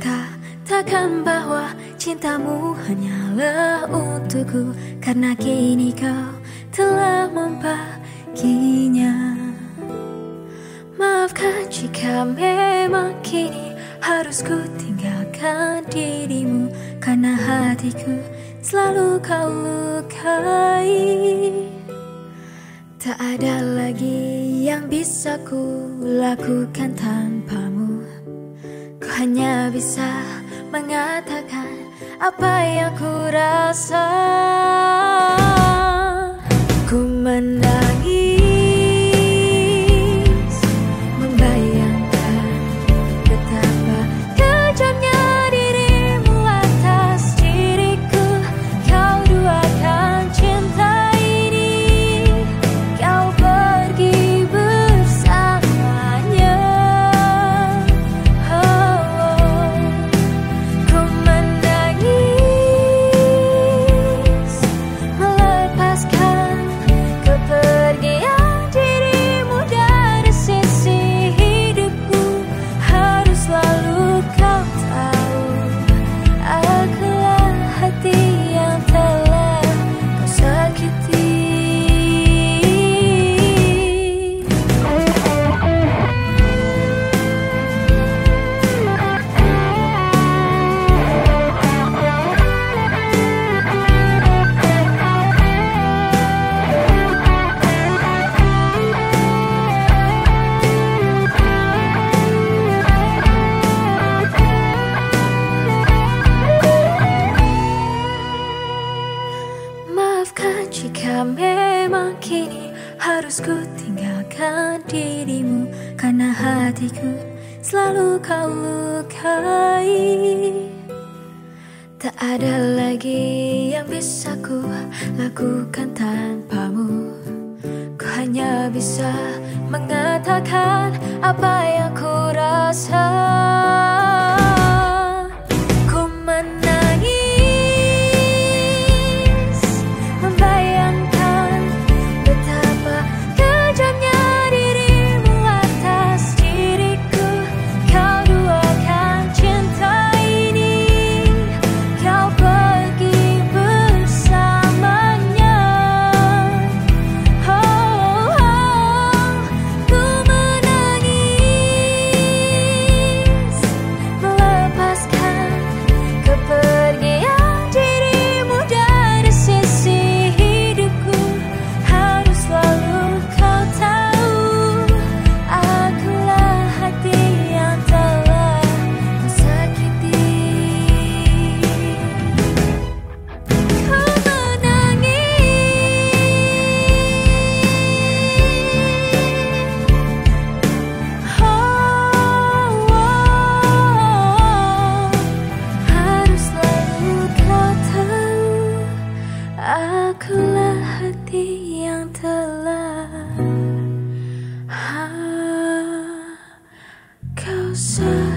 katakan bahwa cintamu hanyalah untukku? Karena kini kau telah membaginya. Maafkan jika memang kini harus ku tinggalkan dirimu. Karena hatiku selalu kau lukai. Tak ada lagi yang bisa ku lakukan tanpa hanya bisa mengatakan apa yang ku rasa Jika memang kini harus ku tinggalkan dirimu? Karena hatiku selalu kau lukai. Tak ada lagi yang bisa ku lakukan tanpamu. Ku hanya bisa mengatakan apa yang ku rasa akulah hati yang telah. Ah, kau sayang